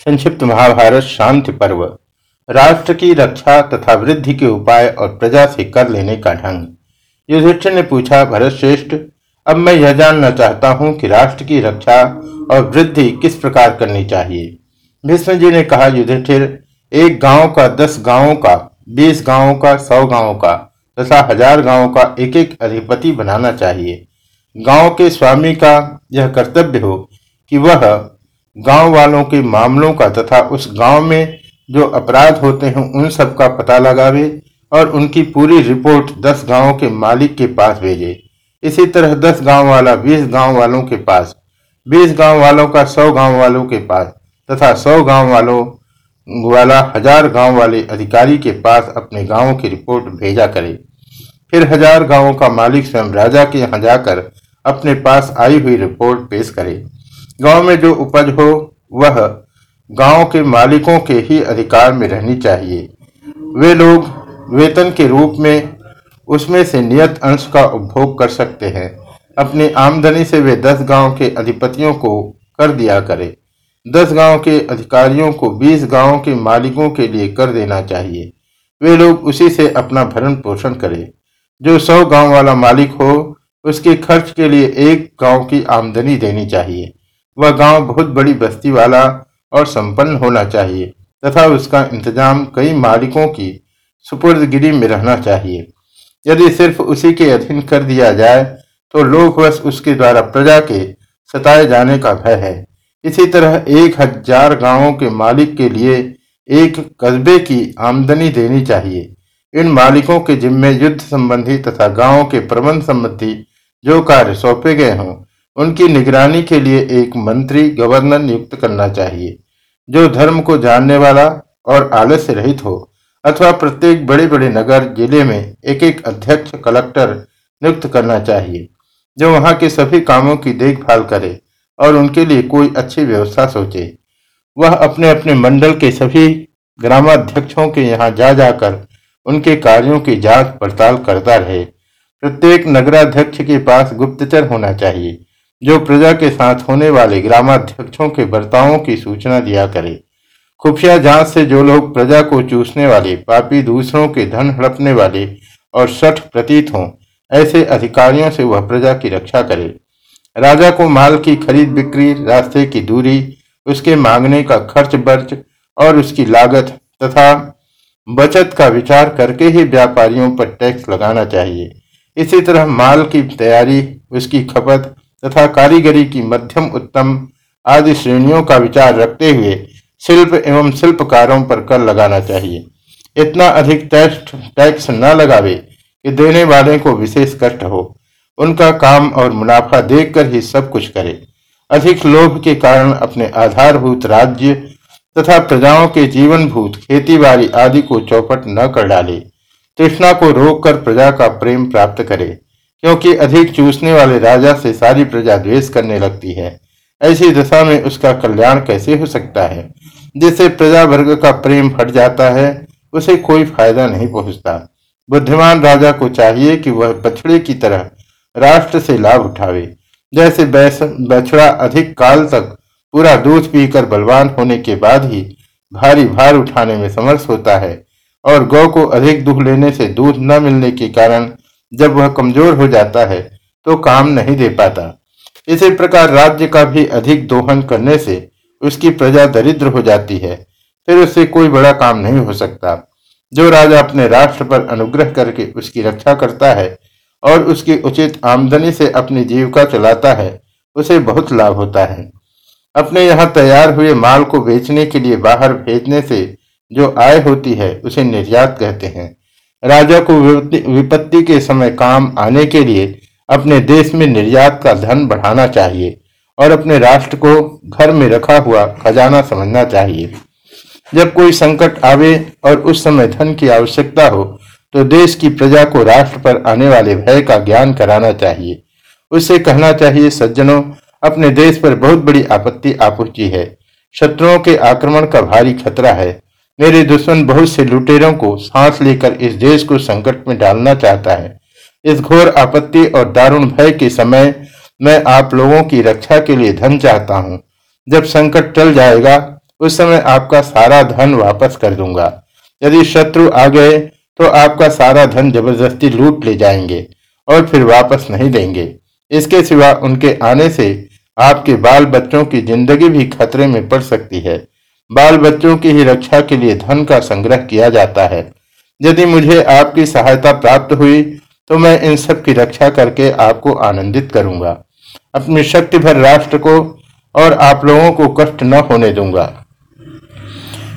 संक्षिप्त महाभारत, शांति पर्व। राष्ट्र की रक्षा तथा वृद्धि के उपाय और प्रजा से कर लेने का ढंग। युधिष्ठिर ने पूछा, भरत श्रेष्ठ, अब मैं यह जानना चाहता हूँ कि राष्ट्र की रक्षा और वृद्धि किस प्रकार करनी चाहिए? भीष्म जी ने कहा, युधिष्ठिर, एक गाँव का, दस गाँवों का, बीस गाँवों का, सौ गाँवों का तथा हज़ार गाँवों का एक एक अधिपति बनाना चाहिए। गाँव के स्वामी का यह कर्तव्य हो कि वह गाँव वालों के मामलों का तथा उस गाँव में जो अपराध होते हैं, उन सब का पता लगावे और उनकी पूरी रिपोर्ट दस गाँवों के मालिक के पास भेजे। इसी तरह दस गाँव वाला बीस गाँव वालों के पास, बीस गाँव वालों का सौ गाँव वालों के पास तथा सौ गाँव वालों वाला हज़ार गाँव वाले अधिकारी के पास अपने गाँवों की रिपोर्ट भेजा करे। फिर हज़ार गाँवों का मालिक स्वयं राजा के यहाँ जाकर अपने पास आई हुई रिपोर्ट पेश करे। गाँव में जो उपज हो, वह गाँव के मालिकों के ही अधिकार में रहनी चाहिए। वे लोग वेतन के रूप में उसमें से नियत अंश का उपभोग कर सकते हैं। अपनी आमदनी से वे दस गाँव के अधिपतियों को कर दिया करे। दस गाँव के अधिकारियों को बीस गाँव के मालिकों के लिए कर देना चाहिए। वे लोग उसी से अपना भरण पोषण करें। जो सौ गाँव वाला मालिक हो, उसके खर्च के लिए एक गाँव की आमदनी देनी चाहिए। वह गाँव बहुत बड़ी बस्ती वाला और संपन्न होना चाहिए, तथा उसका इंतज़ाम कई मालिकों की सुपुर्दगिरी में रहना चाहिए। यदि सिर्फ़ उसी के अधीन कर दिया जाए तो लोकवश उसके द्वारा प्रजा के सताए जाने का भय है। इसी तरह एक हज़ार गाँवों के मालिक के लिए एक कस्बे की आमदनी देनी चाहिए। इन मालिकों के जिम्मे युद्ध संबंधी तथा गाँवों के प्रबंध संबंधी जो कार्य सौंपे गए हों उनकी निगरानी के लिए एक मंत्री गवर्नर नियुक्त करना चाहिए, जो धर्म को जानने वाला और आलस्य रहित हो, अथवा प्रत्येक बड़े बड़े नगर, ज़िले में एक एक अध्यक्ष, कलेक्टर नियुक्त करना चाहिए, जो वहाँ के सभी कामों की देखभाल करे और उनके लिए कोई अच्छी व्यवस्था सोचे। वह अपने अपने मंडल के सभी ग्रामाध्यक्षों के यहाँ जा जाकर उनके कार्यों की जाँच पड़ताल करता रहे। प्रत्येक नगराध्यक्ष के पास गुप्तचर होना चाहिए। जो प्रजा के साथ होने वाले ग्रामाध्यक्षों के बर्तावों की सूचना दिया करे। खुफिया जाँच से जो लोग प्रजा को चूसने वाले, पापी दूसरों के धन हड़पने वाले और सठ प्रतीत हों, ऐसे अधिकारियों से वह प्रजा की रक्षा करे। राजा को माल की खरीद बिक्री, रास्ते की दूरी, उसके मांगने का खर्च बर्च और उसकी लागत तथा बचत का विचार करके ही व्यापारियों पर टैक्स लगाना चाहिए। इसी तरह माल की तैयारी, उसकी खपत तथा कारीगरी की मध्यम, उत्तम आदि श्रेणियों का विचार रखते हुए शिल्प एवं शिल्पकारों पर कर लगाना चाहिए। इतना अधिक टैक्स टैक्स न लगावे कि देने वाले को विशेष कष्ट हो। उनका काम और मुनाफा देखकर ही सब कुछ करे। अधिक लोभ के कारण अपने आधारभूत राज्य तथा प्रजाओं के जीवन भूत खेती बाड़ी आदि को चौपट न कर डाले। तृष्णा को रोककर प्रजा का प्रेम प्राप्त करे। क्योंकि अधिक चूसने वाले राजा से सारी प्रजा द्वेष करने लगती है। ऐसी दशा में उसका कल्याण कैसे हो सकता है? जिससे प्रजा वर्ग का प्रेम हट जाता है, उसे कोई फ़ायदा नहीं पहुँचता। बुद्धिमान राजा को चाहिए कि वह बछड़े की तरह राष्ट्र से लाभ उठावे। जैसे बछड़ा अधिक काल तक पूरा दूध पीकर बलवान होने के बाद ही भारी भार उठाने में समर्थ होता है, और गौ को अधिक दूध लेने से दूध न मिलने के कारण जब वह कमज़ोर हो जाता है तो काम नहीं दे पाता। इसी प्रकार राज्य का भी अधिक दोहन करने से उसकी प्रजा दरिद्र हो जाती है। फिर उससे कोई बड़ा काम नहीं हो सकता। जो राजा अपने राष्ट्र पर अनुग्रह करके उसकी रक्षा करता है और उसकी उचित आमदनी से अपनी जीविका चलाता है, उसे बहुत लाभ होता है। अपने यहाँ तैयार हुए माल को बेचने के लिए बाहर भेजने से जो आय होती है, उसे निर्यात कहते हैं। राजा को विपत्ति के समय काम आने के लिए अपने देश में निर्यात का धन बढ़ाना चाहिए और अपने राष्ट्र को घर में रखा हुआ खजाना समझना चाहिए। जब कोई संकट आवे और उस समय धन की आवश्यकता हो तो देश की प्रजा को राष्ट्र पर आने वाले भय का ज्ञान कराना चाहिए। उससे कहना चाहिए, सज्जनों, अपने देश पर बहुत बड़ी आपत्ति आ पहुँची है। शत्रुओं के आक्रमण का भारी खतरा है। मेरे दुश्मन बहुत से लुटेरों को सांस लेकर इस देश को संकट में डालना चाहता है। इस घोर आपत्ति और दारुण भय के समय मैं आप लोगों की रक्षा के लिए धन चाहता हूँ। जब संकट टल जाएगा, उस समय आपका सारा धन वापस कर दूँगा। यदि शत्रु आ गए तो आपका सारा धन ज़बरदस्ती लूट ले जाएँगे और फिर वापस नहीं देंगे। इसके सिवा उनके आने से आपके बाल बच्चों की ज़िंदगी भी खतरे में पड़ सकती है। बाल बच्चों की ही रक्षा के लिए धन का संग्रह किया जाता है। यदि मुझे आपकी सहायता प्राप्त हुई तो मैं इन सब की रक्षा करके आपको आनंदित करूँगा। अपनी शक्ति भर राष्ट्र को और आप लोगों को कष्ट न होने दूँगा।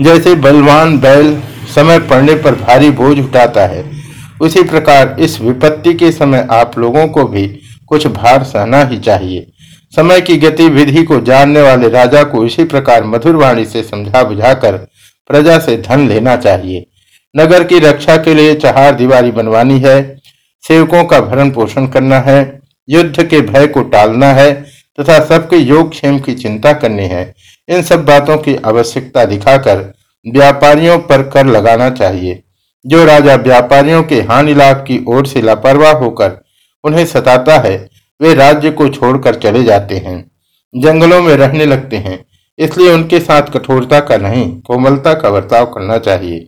जैसे बलवान बैल समय पड़ने पर भारी बोझ उठाता है, उसी प्रकार इस विपत्ति के समय आप लोगों को भी कुछ भार सहना ही चाहिए। समय की गतिविधि को जानने वाले राजा को इसी प्रकार मधुर वाणी से समझा बुझाकर प्रजा से धन लेना चाहिए। नगर की रक्षा के लिए चहार दीवारी बनवानी है। सेवकों का भरण पोषण करना है। युद्ध के भय को टालना है तथा सबके योग क्षेम की चिंता करनी है। इन सब बातों की आवश्यकता दिखाकर व्यापारियों पर कर लगाना चाहिए। जो राजा व्यापारियों के हानि लाभ की ओर से लापरवाह होकर उन्हें सताता है वे राज्य को छोड़कर चले जाते हैं। जंगलों में रहने लगते हैं, इसलिए उनके साथ कठोरता का नहीं, कोमलता का बर्ताव करना चाहिए।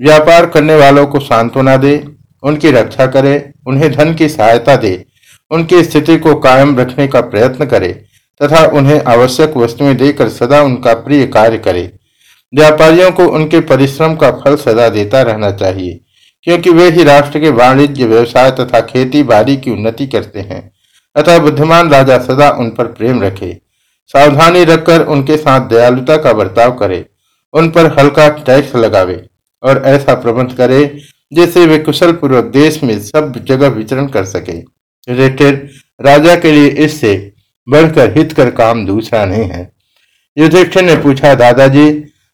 व्यापार करने वालों को सांत्वना दे, उनकी रक्षा करे, उन्हें धन की सहायता दे, उनकी स्थिति को कायम रखने का प्रयत्न करे, तथा उन्हें आवश्यक वस्तुएँ देकर सदा उनका प्रिय कार्य करे। व्यापारियों को उनके परिश्रम का फल सदा देता रहना चाहिए, क्योंकि वे ही राष्ट्र के वाणिज्य, व्यवसाय तथा खेती बाड़ी की उन्नति करते हैं। अतः बुद्धिमान राजा सदा उन पर प्रेम रखे, सावधानी रखकर उनके साथ दयालुता का बर्ताव करे, उन पर हल्का टैक्स लगावे और ऐसा प्रबंध करे, जिससे वे कुशल पूर्वक देश में सब जगह विचरण कर सके। रिलेटेड राजा के लिए इससे बढ़कर हित कर काम दूसरा नहीं है। युधिष्ठिर ने पूछा, दादाजी,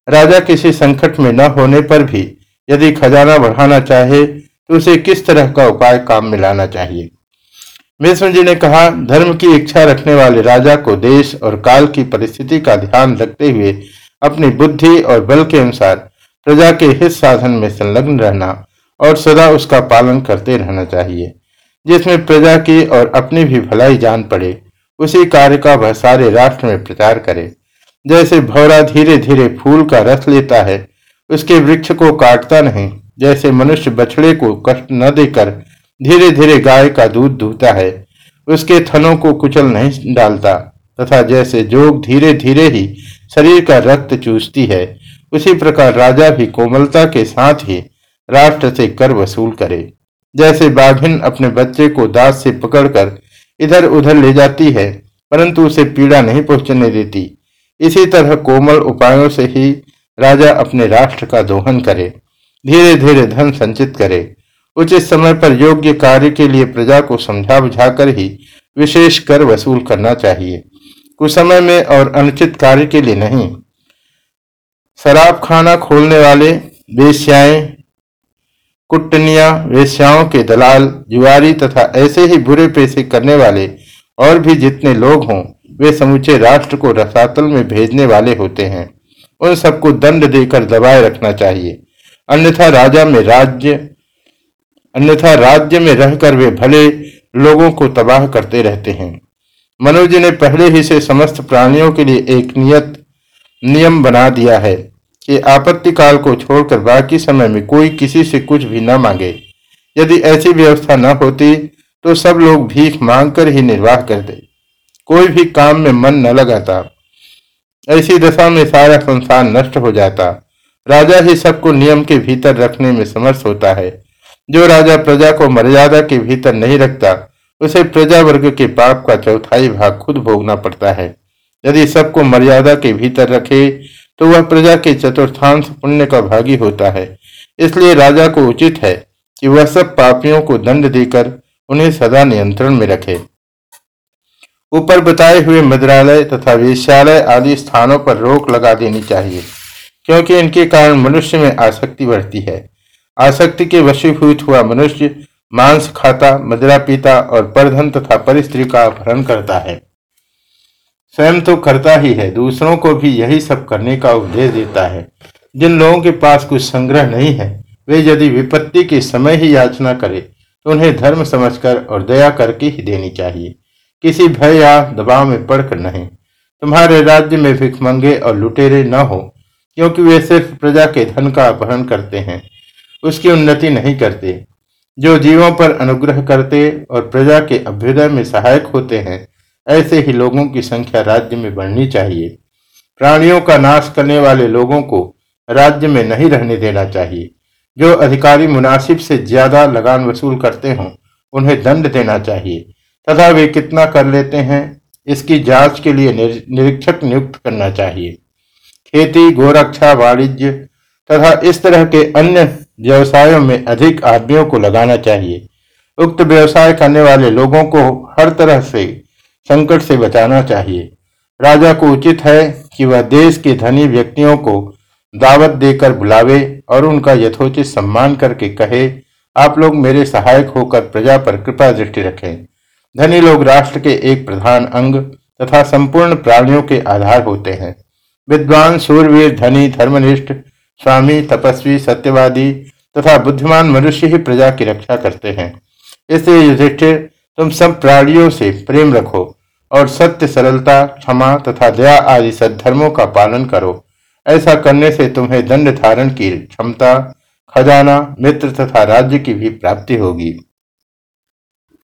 राजा किसी संकट में न होने पर भी यदि खजाना बढ़ाना चाहे तो उसे किस तरह का उपाय काम में लाना चाहिए? भीष्म जी ने कहा, धर्म की इच्छा रखने वाले राजा को देश और काल की परिस्थिति का ध्यान रखते हुए अपनी बुद्धि और बल के अनुसार प्रजा के हित साधन में संलग्न रहना और सदा उसका पालन करते रहना चाहिए। जिसमें प्रजा की और अपनी भी भलाई जान पड़े, उसी कार्य का वह सारे राष्ट्र में प्रचार करे। जैसे भौरा धीरे धीरे फूल का रस लेता है, उसके वृक्ष को काटता नहीं, जैसे मनुष्य बछड़े को कष्ट न देकर धीरे धीरे गाय का दूध दूहता है। उसके थनों को कुचल नहीं डालता, तथा जैसे जोग धीरे धीरे ही शरीर का रक्त चूसती है, उसी प्रकार राजा भी कोमलता के साथ ही राष्ट्र से कर वसूल करे। जैसे बाघिन अपने बच्चे को दांत से पकड़कर इधर उधर ले जाती है, परंतु उसे पीड़ा नहीं पहुँचने देती। इसी तरह कोमल उपायों से ही राजा अपने राष्ट्र का दोहन करे धीरे धीरे धन संचित करे। उचित समय पर योग्य कार्य के लिए प्रजा को समझा बुझाकर ही विशेष कर वसूल करना चाहिए। कुछ समय में और अनुचित कार्य के लिए नहीं। शराब खाना खोलने वाले वेश्याएँ, कुटनिया, वेश्याओं के दलाल, जुआरी तथा ऐसे ही बुरे पैसे करने वाले और भी जितने लोग हों, वे समूचे राष्ट्र को रसातल में भेजने वाले होते हैं। उन सबको दंड देकर दबाए रखना चाहिए। अन्यथा राजा में राज्य अन्यथा राज्य में रहकर वे भले लोगों को तबाह करते रहते हैं। मनोज ने पहले ही से समस्त प्राणियों के लिए एक नियत नियम बना दिया है कि आपत्ति काल को छोड़कर बाकी समय में कोई किसी से कुछ भी न मांगे। यदि ऐसी व्यवस्था न होती तो सब लोग भीख मांगकर ही निर्वाह करते कोई भी काम में मन न लगाता। ऐसी दशा में सारा संसार नष्ट हो जाता। राजा ही सबको नियम के भीतर रखने में समर्थ होता है। जो राजा प्रजा को मर्यादा के भीतर नहीं रखता, उसे प्रजा वर्ग के पाप का चौथाई भाग खुद भोगना पड़ता है। यदि सबको मर्यादा के भीतर रखे तो वह प्रजा के चतुर्थांश पुण्य का भागी होता है। इसलिए राजा को उचित है कि वह सब पापियों को दंड देकर उन्हें सदा नियंत्रण में रखे। ऊपर बताए हुए मदिरालय तथा वेश्यालय आदि स्थानों पर रोक लगा देनी चाहिए, क्योंकि इनके कारण मनुष्य में आसक्ति बढ़ती है। आसक्ति के वशीभूत हुआ मनुष्य मांस खाता, मदिरा पीता और परधन तथा परिस्त्री का अपहरण करता है। स्वयं तो करता ही है, दूसरों को भी यही सब करने का उपदेश देता है। जिन लोगों के पास कुछ संग्रह नहीं है, वे यदि विपत्ति के समय ही याचना करे तो उन्हें धर्म समझकर और दया करके ही देनी चाहिए। किसी भय या दबाव में पड़कर नहीं। तुम्हारे राज्य में भिखमंगे और लुटेरे न हो, क्योंकि वे सिर्फ़ प्रजा के धन का अपहरण करते हैं। उसकी उन्नति नहीं करते, जो जीवों पर अनुग्रह करते और प्रजा के अभ्युदय में सहायक होते हैं, ऐसे ही लोगों की संख्या राज्य में बढ़नी चाहिए। प्राणियों का नाश करने वाले लोगों को राज्य में नहीं रहने देना चाहिए। जो अधिकारी मुनासिब से ज़्यादा लगान वसूल करते हों, उन्हें दंड देना चाहिए, तथा वे कितना कर लेते हैं, इसकी जाँच के लिए निरीक्षक नियुक्त करना चाहिए। खेती, गोरक्षा, वाणिज्य तथा इस तरह के अन्य व्यवसायों में अधिक आदमियों को लगाना चाहिए। उक्त व्यवसाय करने वाले लोगों को हर तरह से संकट से बचाना चाहिए। राजा को उचित है कि वह देश के धनी व्यक्तियों को दावत देकर बुलावे और उनका यथोचित सम्मान करके कहे, आप लोग मेरे सहायक होकर प्रजा पर कृपा दृष्टि रखें। धनी लोग राष्ट्र के एक प्रधान अंग तथा संपूर्ण प्राणियों के आधार होते हैं। विद्वान सूरवीर धनी, धर्मनिष्ठ स्वामी तपस्वी सत्यवादी तथा बुद्धिमान मनुष्य ही प्रजा की रक्षा करते हैं। इसलिए युधिष्ठिर, तुम सब प्राणियों से प्रेम रखो और सत्य, सरलता, क्षमा तथा दया आदि सद्धर्मों का पालन करो। ऐसा करने से तुम्हें दंड धारण की क्षमता, खजाना, मित्र तथा राज्य की भी प्राप्ति होगी।